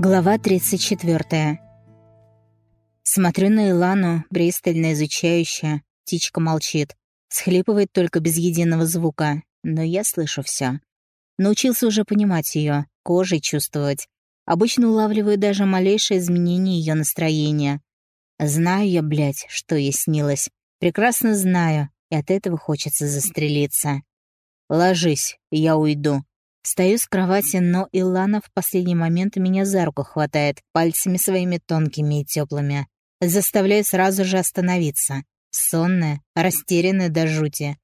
Глава 34. Смотрю на Илану, пристально изучающая. Птичка молчит. Схлипывает только без единого звука. Но я слышу все. Научился уже понимать ее, кожей чувствовать. Обычно улавливаю даже малейшее изменение ее настроения. Знаю я, блядь, что ей снилось. Прекрасно знаю, и от этого хочется застрелиться. «Ложись, я уйду», Встаю с кровати, но Илана в последний момент меня за руку хватает, пальцами своими тонкими и теплыми. Заставляю сразу же остановиться. Сонная, растерянная до жути.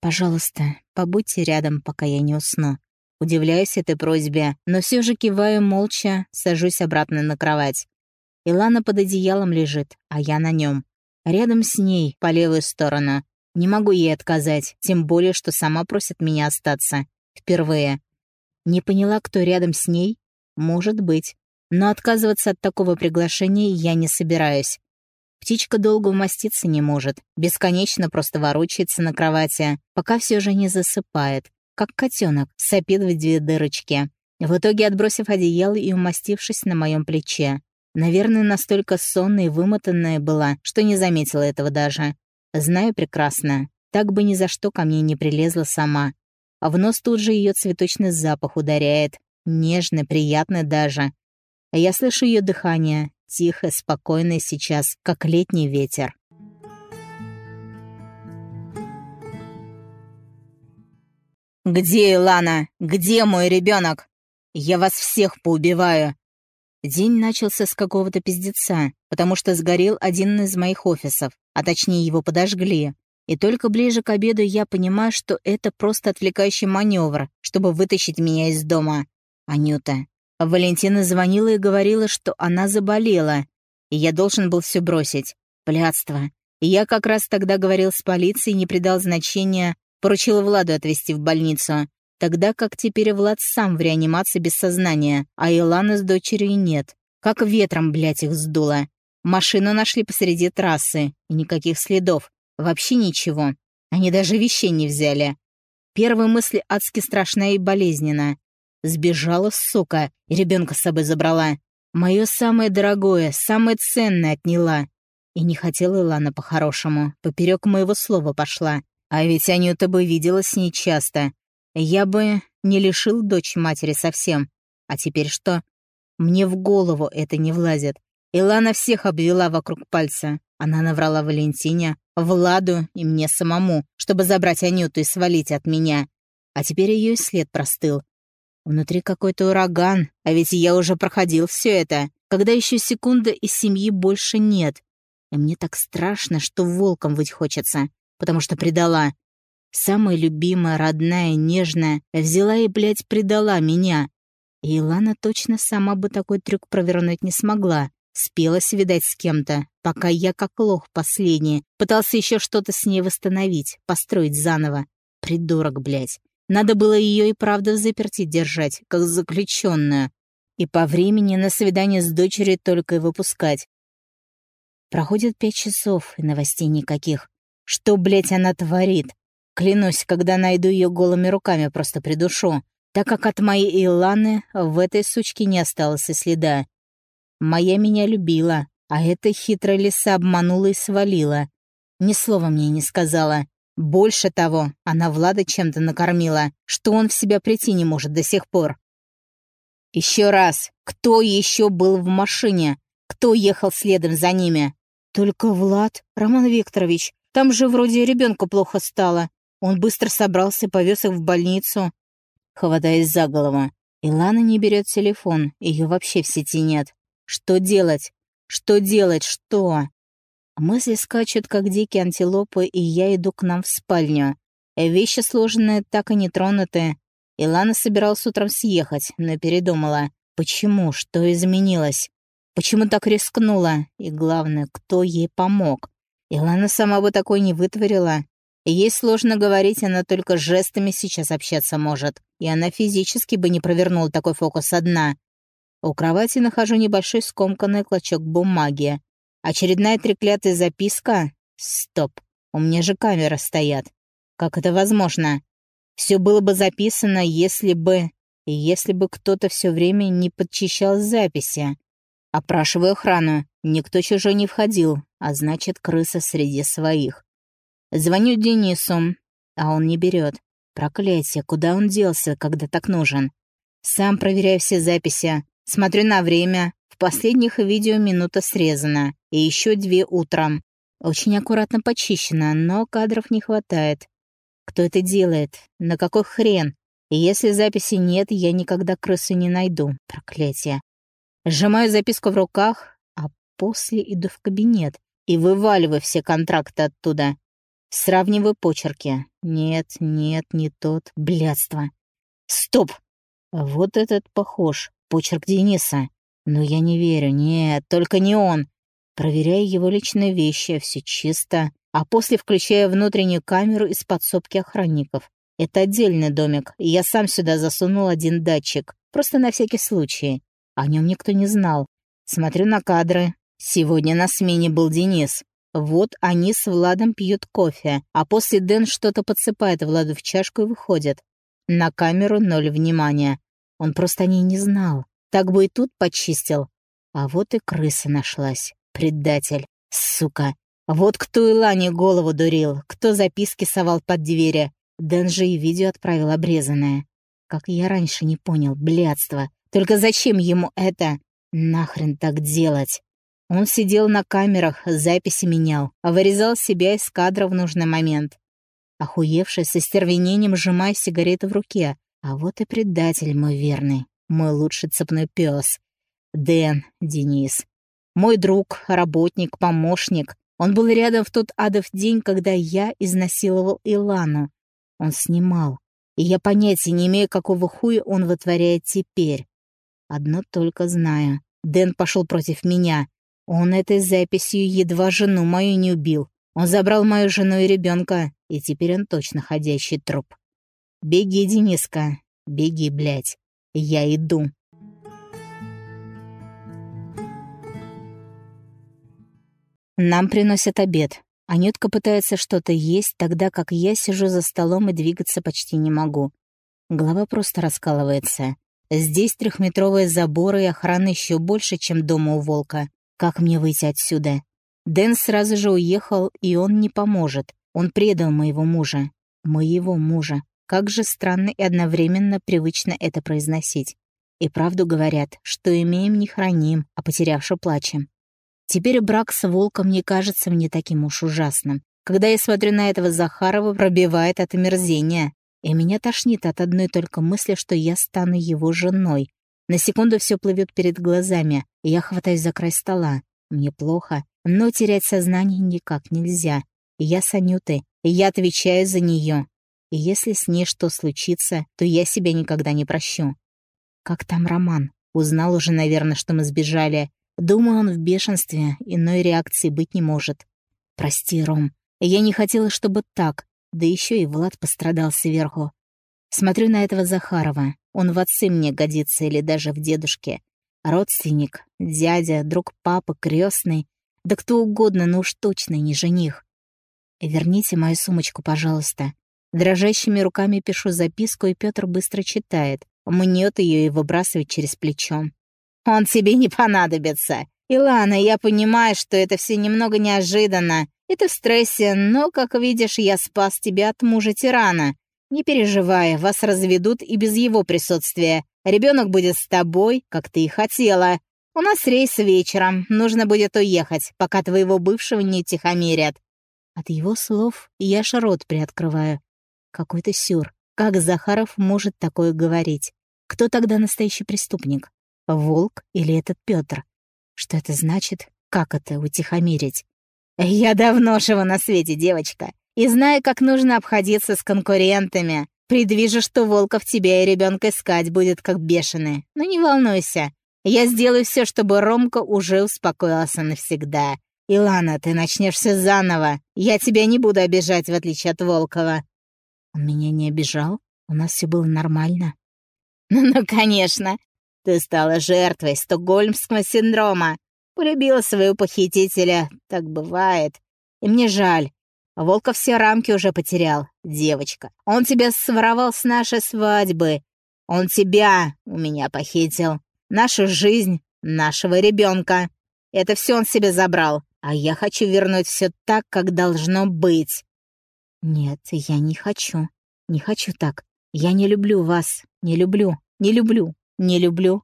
«Пожалуйста, побудьте рядом, пока я не усну». Удивляюсь этой просьбе, но все же киваю молча, сажусь обратно на кровать. Илана под одеялом лежит, а я на нем. Рядом с ней, по левую сторону. Не могу ей отказать, тем более, что сама просит меня остаться. Впервые. Не поняла, кто рядом с ней? Может быть. Но отказываться от такого приглашения я не собираюсь. Птичка долго умоститься не может, бесконечно просто ворочается на кровати, пока все же не засыпает, как котенок, сопит в две дырочки. В итоге, отбросив одеяло и умастившись на моем плече. Наверное, настолько сонная и вымотанная была, что не заметила этого даже. Знаю прекрасно, так бы ни за что ко мне не прилезла сама а в нос тут же ее цветочный запах ударяет, нежно, приятно даже. А я слышу ее дыхание, тихо, спокойное сейчас, как летний ветер. «Где Илана? Где мой ребенок? Я вас всех поубиваю!» День начался с какого-то пиздеца, потому что сгорел один из моих офисов, а точнее его подожгли. И только ближе к обеду я понимаю, что это просто отвлекающий маневр, чтобы вытащить меня из дома. Анюта. Валентина звонила и говорила, что она заболела, и я должен был все бросить. Блядство. И я как раз тогда говорил с полицией, не придал значения, поручил Владу отвезти в больницу. Тогда как теперь Влад сам в реанимации без сознания, а Иланы с дочерью нет. Как ветром, блядь, их сдуло. Машину нашли посреди трассы, и никаких следов. Вообще ничего. Они даже вещей не взяли. Первая мысль адски страшная и болезненная. Сбежала, сука, и ребенка с собой забрала. Мое самое дорогое, самое ценное отняла. И не хотела Илана по-хорошему. Поперек моего слова пошла. А ведь Анюта бы видела с ней часто. Я бы не лишил дочь матери совсем. А теперь что? Мне в голову это не влазит. Илана всех обвела вокруг пальца. Она наврала Валентине, Владу и мне самому, чтобы забрать Анюту и свалить от меня. А теперь ее след простыл. Внутри какой-то ураган, а ведь я уже проходил все это, когда еще секунда и семьи больше нет. И мне так страшно, что волком быть хочется, потому что предала. Самая любимая, родная, нежная взяла и, блядь, предала меня. И Илана точно сама бы такой трюк провернуть не смогла. Спелась, видать, с кем-то, пока я, как лох последний, пытался еще что-то с ней восстановить, построить заново. Придурок, блядь. Надо было ее и правда в заперти держать, как заключенную. И по времени на свидание с дочерью только и выпускать. Проходит пять часов, и новостей никаких. Что, блядь, она творит? Клянусь, когда найду ее голыми руками, просто придушу, так как от моей Иланы в этой сучке не осталось и следа. Моя меня любила, а эта хитрая лиса обманула и свалила. Ни слова мне не сказала. Больше того, она Влада чем-то накормила, что он в себя прийти не может до сих пор. Еще раз, кто еще был в машине? Кто ехал следом за ними? Только Влад, Роман Викторович. Там же вроде ребенку плохо стало. Он быстро собрался и повез их в больницу. Хватаясь за голову. Илана не берет телефон, ее вообще в сети нет. Что делать? Что делать? Что? Мысли скачут, как дикие антилопы, и я иду к нам в спальню. Вещи сложенные, так и не тронутые. Илана собиралась утром съехать, но передумала. Почему? Что изменилось? Почему так рискнула? И главное, кто ей помог? Илана сама бы такой не вытворила. Ей сложно говорить, она только жестами сейчас общаться может. И она физически бы не провернула такой фокус одна. У кровати нахожу небольшой скомканный клочок бумаги. Очередная треклятая записка? Стоп, у меня же камеры стоят. Как это возможно? Все было бы записано, если бы... если бы кто-то все время не подчищал записи. Опрашиваю охрану. Никто чужой не входил, а значит, крыса среди своих. Звоню Денису, а он не берет. Проклятие, куда он делся, когда так нужен? Сам проверяю все записи, смотрю на время. В последних видео минута срезана, и еще две утром. Очень аккуратно почищено, но кадров не хватает. Кто это делает? На какой хрен? И если записи нет, я никогда крысу не найду. Проклятие. Сжимаю записку в руках, а после иду в кабинет и вываливаю все контракты оттуда. Сравниваю почерки. Нет, нет, не тот. Блядство. Стоп! Вот этот похож. Почерк Дениса. Но я не верю. Нет, только не он. Проверяю его личные вещи. Все чисто. А после включаю внутреннюю камеру из подсобки охранников. Это отдельный домик, и я сам сюда засунул один датчик. Просто на всякий случай. О нем никто не знал. Смотрю на кадры. Сегодня на смене был Денис. Вот они с Владом пьют кофе, а после Дэн что-то подсыпает Владу в чашку и выходит. На камеру ноль внимания. Он просто о ней не знал. Так бы и тут почистил. А вот и крыса нашлась. Предатель. Сука. Вот кто Илане голову дурил, кто записки совал под двери. Дэн же и видео отправил обрезанное. Как я раньше не понял, блядство. Только зачем ему это? Нахрен так делать? Он сидел на камерах, записи менял, а вырезал себя из кадра в нужный момент. Охуевший, со стервенением сжимая сигарету в руке. А вот и предатель мой верный, мой лучший цепной пес. Дэн, Денис. Мой друг, работник, помощник. Он был рядом в тот адов день, когда я изнасиловал Илану. Он снимал. И я понятия не имею, какого хуя он вытворяет теперь. Одно только знаю. Дэн пошел против меня. Он этой записью едва жену мою не убил. Он забрал мою жену и ребенка, и теперь он точно ходящий труп. Беги, Дениска, беги, блядь. Я иду. Нам приносят обед. Анютка пытается что-то есть, тогда как я сижу за столом и двигаться почти не могу. Голова просто раскалывается. Здесь трехметровые заборы и охраны еще больше, чем дома у волка. Как мне выйти отсюда? Дэн сразу же уехал, и он не поможет. Он предал моего мужа. Моего мужа. Как же странно и одновременно привычно это произносить. И правду говорят, что имеем не храним, а потерявши плачем. Теперь брак с волком не кажется мне таким уж ужасным. Когда я смотрю на этого Захарова, пробивает от омерзения. И меня тошнит от одной только мысли, что я стану его женой. На секунду все плывет перед глазами, и я хватаюсь за край стола. Мне плохо, но терять сознание никак нельзя. Я с Анютой, и я отвечаю за нее. И если с ней что случится, то я себя никогда не прощу. Как там Роман? Узнал уже, наверное, что мы сбежали. Думаю, он в бешенстве, иной реакции быть не может. Прости, Ром, я не хотела, чтобы так. Да еще и Влад пострадал сверху. Смотрю на этого Захарова. Он в отцы мне годится или даже в дедушке. Родственник, дядя, друг папы, крестный. Да кто угодно, но уж точно не жених. Верните мою сумочку, пожалуйста. Дрожащими руками пишу записку, и Петр быстро читает. Мнет ее и выбрасывает через плечо. «Он тебе не понадобится. Илана, я понимаю, что это все немного неожиданно. И ты в стрессе, но, как видишь, я спас тебя от мужа-тирана. Не переживай, вас разведут и без его присутствия. Ребенок будет с тобой, как ты и хотела. У нас рейс вечером, нужно будет уехать, пока твоего бывшего не тихомирят». От его слов я шарот приоткрываю. Какой-то сюр. Как Захаров может такое говорить? Кто тогда настоящий преступник? Волк или этот Петр? Что это значит? Как это утихомирить? «Я давно живу на свете, девочка и знаю, как нужно обходиться с конкурентами. Предвижу, что Волков тебя и ребенка искать будет как бешеный. Но не волнуйся. Я сделаю все, чтобы Ромка уже успокоился навсегда. Илана, ты начнешься заново. Я тебя не буду обижать, в отличие от Волкова. Он меня не обижал? У нас все было нормально. Ну, ну, конечно. Ты стала жертвой стокгольмского синдрома. Полюбила своего похитителя. Так бывает. И мне жаль. Волков все рамки уже потерял, девочка. Он тебя своровал с нашей свадьбы. Он тебя у меня похитил. Нашу жизнь, нашего ребенка. Это все он себе забрал. А я хочу вернуть все так, как должно быть. Нет, я не хочу. Не хочу так. Я не люблю вас. Не люблю. Не люблю. Не люблю.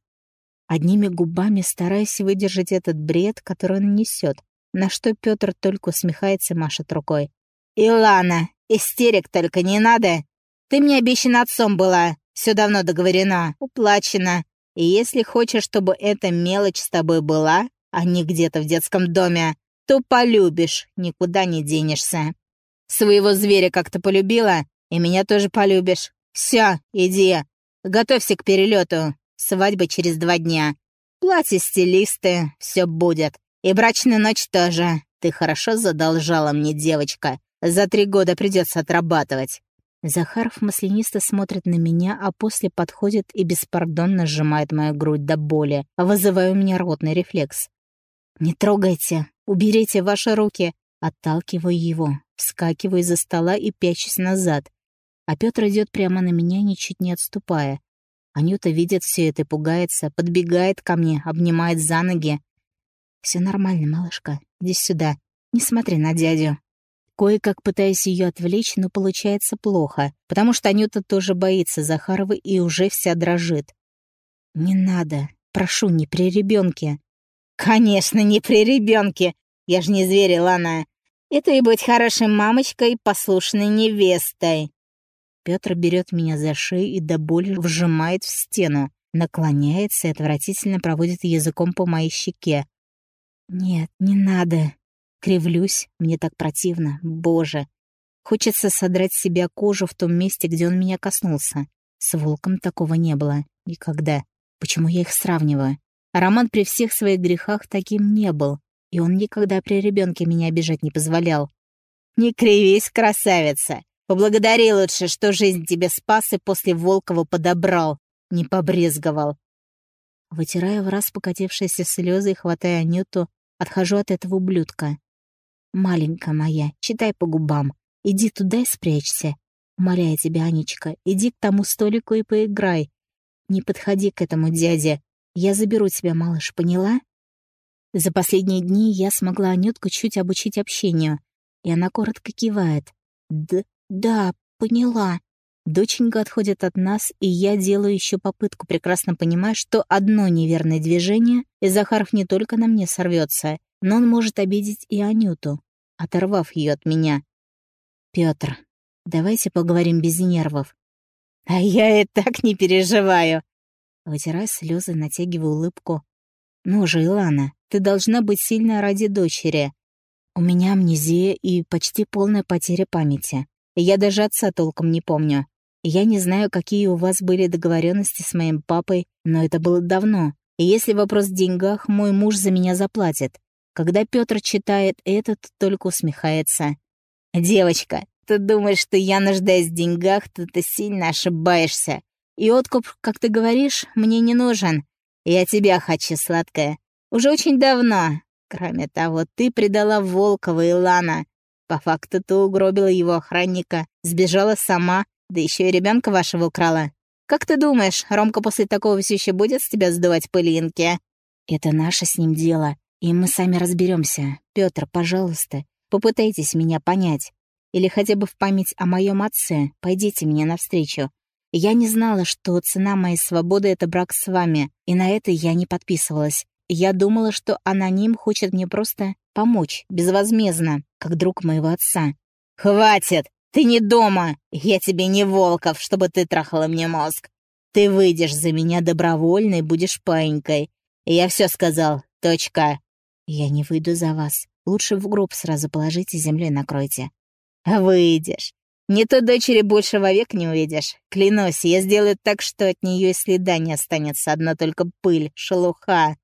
Одними губами стараюсь выдержать этот бред, который он несет, на что Петр только усмехается и машет рукой. «Илана, истерик только не надо. Ты мне обещана отцом была. Все давно договорено, уплачено. И если хочешь, чтобы эта мелочь с тобой была, а не где-то в детском доме, то полюбишь, никуда не денешься. Своего зверя как-то полюбила, и меня тоже полюбишь. Все, иди. Готовься к перелету. Свадьба через два дня. Платье стилисты, все будет. И брачная ночь тоже. Ты хорошо задолжала мне, девочка. За три года придется отрабатывать. Захаров маслянисто смотрит на меня, а после подходит и беспардонно сжимает мою грудь до боли, вызывая у меня ротный рефлекс. «Не трогайте! Уберите ваши руки!» Отталкиваю его, вскакиваю из-за стола и пячусь назад. А Петр идет прямо на меня, ничуть не отступая. Анюта видит все это и пугается, подбегает ко мне, обнимает за ноги. Все нормально, малышка. Иди сюда. Не смотри на дядю. Кое-как пытаюсь ее отвлечь, но получается плохо, потому что Анюта тоже боится Захарова и уже вся дрожит. «Не надо. Прошу, не при ребенке. «Конечно, не при ребенке. Я ж не зверь, Лана. Это и быть хорошей мамочкой, послушной невестой». Петр берет меня за шею и до боли вжимает в стену, наклоняется и отвратительно проводит языком по моей щеке. «Нет, не надо. Кривлюсь, мне так противно, боже. Хочется содрать с себя кожу в том месте, где он меня коснулся. С волком такого не было. Никогда. Почему я их сравниваю? Роман при всех своих грехах таким не был, и он никогда при ребенке меня обижать не позволял. «Не кривись, красавица! Поблагодари лучше, что жизнь тебе спас и после Волкова подобрал, не побрезговал!» Вытирая в раз покатившиеся слезы и хватая Анюту, отхожу от этого ублюдка. «Маленькая моя, читай по губам. Иди туда и спрячься. Умоляю тебя, Анечка, иди к тому столику и поиграй. Не подходи к этому дяде. Я заберу тебя, малыш, поняла?» За последние дни я смогла Анютку чуть обучить общению, и она коротко кивает. «Да, да, поняла». Доченька отходит от нас, и я делаю еще попытку, прекрасно понимая, что одно неверное движение, и Захаров не только на мне сорвется, но он может обидеть и Анюту, оторвав ее от меня. Петр, давайте поговорим без нервов. А я и так не переживаю. Вытирая слезы, натягиваю улыбку. Ну же, Илана, ты должна быть сильная ради дочери. У меня амнезия и почти полная потеря памяти. Я даже отца толком не помню. Я не знаю, какие у вас были договоренности с моим папой, но это было давно. И если вопрос в деньгах, мой муж за меня заплатит. Когда Петр читает это, то только усмехается. «Девочка, ты думаешь, что я нуждаюсь в деньгах, ты сильно ошибаешься. И откуп, как ты говоришь, мне не нужен. Я тебя хочу, сладкая. Уже очень давно. Кроме того, ты предала Волкова и Лана. По факту ты угробила его охранника, сбежала сама, да еще и ребенка вашего украла. Как ты думаешь, Ромка после такого все еще будет с тебя сдувать пылинки? Это наше с ним дело. И мы сами разберемся. Петр, пожалуйста, попытайтесь меня понять. Или хотя бы в память о моем отце пойдите мне навстречу. Я не знала, что цена моей свободы — это брак с вами, и на это я не подписывалась. Я думала, что аноним хочет мне просто помочь, безвозмездно, как друг моего отца. «Хватит! Ты не дома! Я тебе не Волков, чтобы ты трахала мне мозг! Ты выйдешь за меня добровольно и будешь паинькой. Я все сказал. Точка. «Я не выйду за вас. Лучше в гроб сразу положите землей накройте». «Выйдешь. Не то дочери больше вовек не увидишь. Клянусь, я сделаю так, что от нее и следа не останется, одна только пыль, шелуха».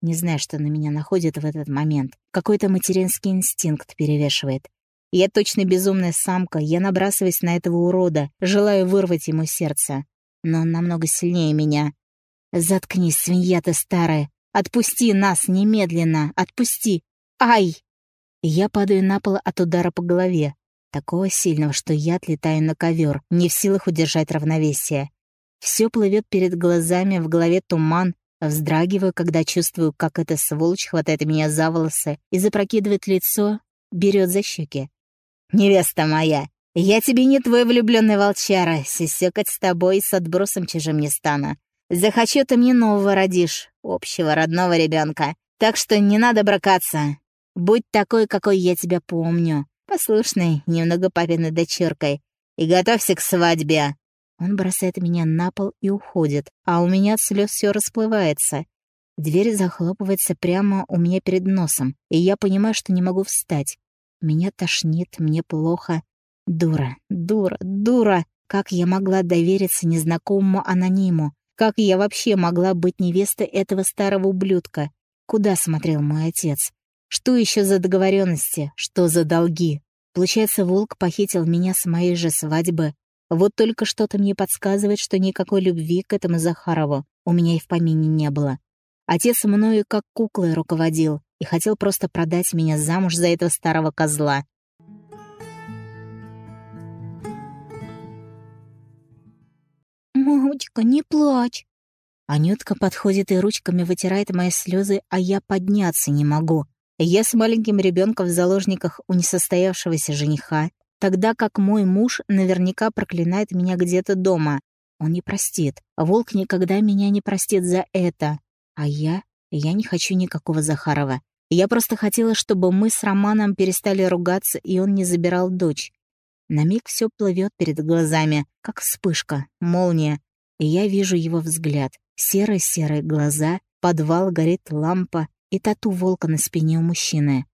Не знаю, что на меня находит в этот момент. Какой-то материнский инстинкт перевешивает. Я точно безумная самка, я набрасываюсь на этого урода, желаю вырвать ему сердце. Но он намного сильнее меня. «Заткнись, свинья ты старая!» Отпусти нас немедленно! Отпусти! Ай!» Я падаю на пол от удара по голове, такого сильного, что я отлетаю на ковер, не в силах удержать равновесие. Все плывет перед глазами, в голове туман, вздрагиваю, когда чувствую, как эта сволочь хватает меня за волосы и запрокидывает лицо, берет за щеки. «Невеста моя, я тебе не твой влюбленный волчара, сисекать с тобой с отбросом чужим не стану. Захочу, ты мне нового родишь, общего родного ребенка. Так что не надо бракаться. Будь такой, какой я тебя помню. Послушной, немного папиной дочеркой. И готовься к свадьбе. Он бросает меня на пол и уходит, а у меня от слез все расплывается. Дверь захлопывается прямо у меня перед носом, и я понимаю, что не могу встать. Меня тошнит, мне плохо. Дура, дура, дура! Как я могла довериться незнакомому анониму? Как я вообще могла быть невестой этого старого ублюдка? Куда смотрел мой отец? Что еще за договоренности? Что за долги? Получается, волк похитил меня с моей же свадьбы. Вот только что-то мне подсказывает, что никакой любви к этому Захарову у меня и в помине не было. Отец мною как куклой руководил и хотел просто продать меня замуж за этого старого козла. «Мамочка, не плачь!» Анютка подходит и ручками вытирает мои слезы, а я подняться не могу. Я с маленьким ребенком в заложниках у несостоявшегося жениха, тогда как мой муж наверняка проклинает меня где-то дома. Он не простит. Волк никогда меня не простит за это. А я? Я не хочу никакого Захарова. Я просто хотела, чтобы мы с Романом перестали ругаться, и он не забирал дочь. На миг все плывет перед глазами, как вспышка, молния, и я вижу его взгляд. Серые-серые глаза, подвал горит лампа и тату волка на спине у мужчины.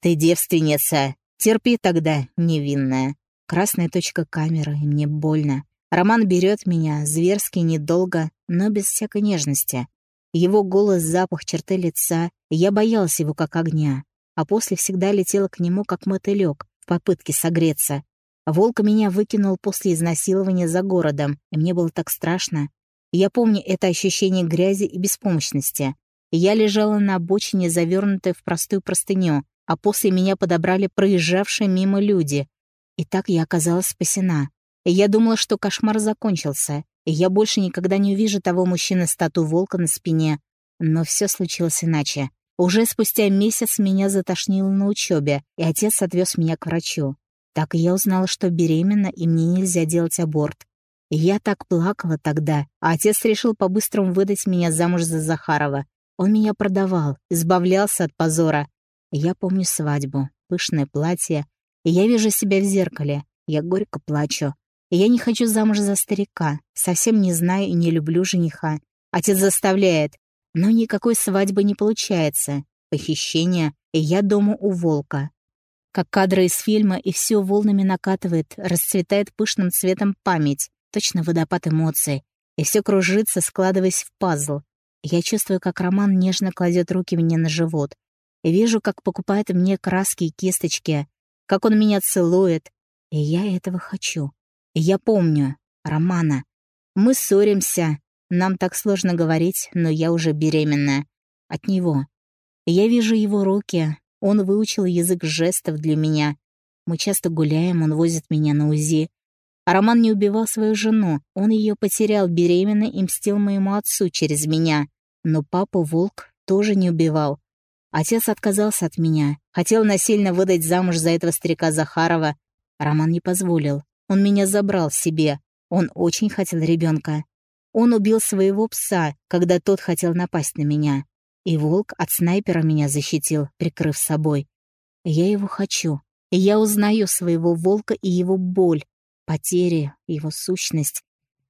«Ты девственница! Терпи тогда, невинная!» Красная точка камеры, и мне больно. Роман берет меня, зверски, недолго, но без всякой нежности. Его голос, запах, черты лица. Я боялась его как огня. А после всегда летела к нему как мотылёк, попытке согреться. Волк меня выкинул после изнасилования за городом, и мне было так страшно. Я помню это ощущение грязи и беспомощности. Я лежала на обочине, завернутая в простую простыню, а после меня подобрали проезжавшие мимо люди. И так я оказалась спасена. Я думала, что кошмар закончился, и я больше никогда не увижу того мужчины с тату волка на спине. Но все случилось иначе. Уже спустя месяц меня затошнило на учебе, и отец отвез меня к врачу. Так я узнала, что беременна, и мне нельзя делать аборт. Я так плакала тогда, а отец решил по-быстрому выдать меня замуж за Захарова. Он меня продавал, избавлялся от позора. Я помню свадьбу, пышное платье, и я вижу себя в зеркале. Я горько плачу. И я не хочу замуж за старика, совсем не знаю и не люблю жениха. Отец заставляет, но никакой свадьбы не получается. Похищение, и я дома у волка. Как кадры из фильма, и все волнами накатывает, расцветает пышным цветом память, точно водопад эмоций, и все кружится, складываясь в пазл. Я чувствую, как Роман нежно кладет руки мне на живот. Вижу, как покупает мне краски и кисточки, как он меня целует. И я этого хочу. И я помню. Романа. Мы ссоримся, нам так сложно говорить, но я уже беременная. От него. Я вижу его руки. Он выучил язык жестов для меня. Мы часто гуляем, он возит меня на УЗИ. Роман не убивал свою жену. Он ее потерял беременной и мстил моему отцу через меня. Но папу Волк тоже не убивал. Отец отказался от меня. Хотел насильно выдать замуж за этого старика Захарова. Роман не позволил. Он меня забрал себе. Он очень хотел ребенка. Он убил своего пса, когда тот хотел напасть на меня. И волк от снайпера меня защитил, прикрыв собой. Я его хочу. Я узнаю своего волка и его боль, потери, его сущность.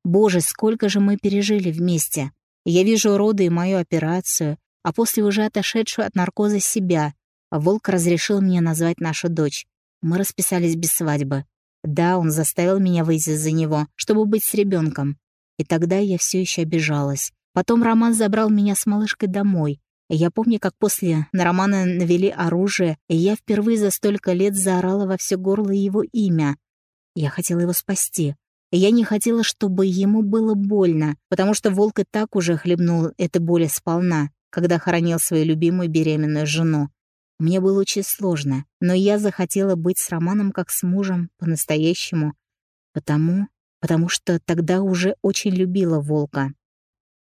Боже, сколько же мы пережили вместе. Я вижу роды и мою операцию, а после уже отошедшую от наркоза себя. Волк разрешил мне назвать нашу дочь. Мы расписались без свадьбы. Да, он заставил меня выйти за него, чтобы быть с ребенком. И тогда я все еще обижалась. Потом Роман забрал меня с малышкой домой. Я помню, как после на Романа навели оружие, и я впервые за столько лет заорала во все горло его имя. Я хотела его спасти. Я не хотела, чтобы ему было больно, потому что волк и так уже хлебнул этой боли сполна, когда хоронил свою любимую беременную жену. Мне было очень сложно, но я захотела быть с Романом как с мужем, по-настоящему. Потому потому что тогда уже очень любила волка.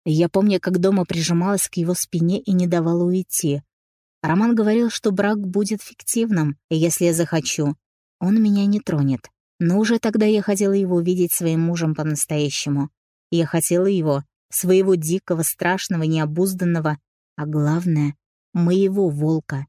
Я помню, как дома прижималась к его спине и не давала уйти. Роман говорил, что брак будет фиктивным, если я захочу. Он меня не тронет. Но уже тогда я хотела его видеть своим мужем по-настоящему. Я хотела его, своего дикого, страшного, необузданного, а главное — моего волка.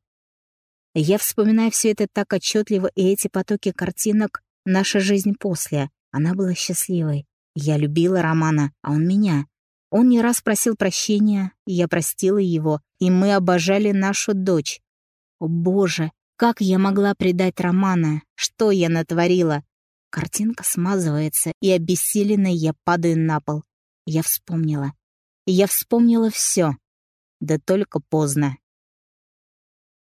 Я вспоминаю все это так отчетливо, и эти потоки картинок — наша жизнь после. Она была счастливой. Я любила Романа, а он меня. Он не раз просил прощения, я простила его, и мы обожали нашу дочь. О боже, как я могла предать Романа? Что я натворила? Картинка смазывается, и обессиленной я падаю на пол. Я вспомнила. Я вспомнила все. Да только поздно.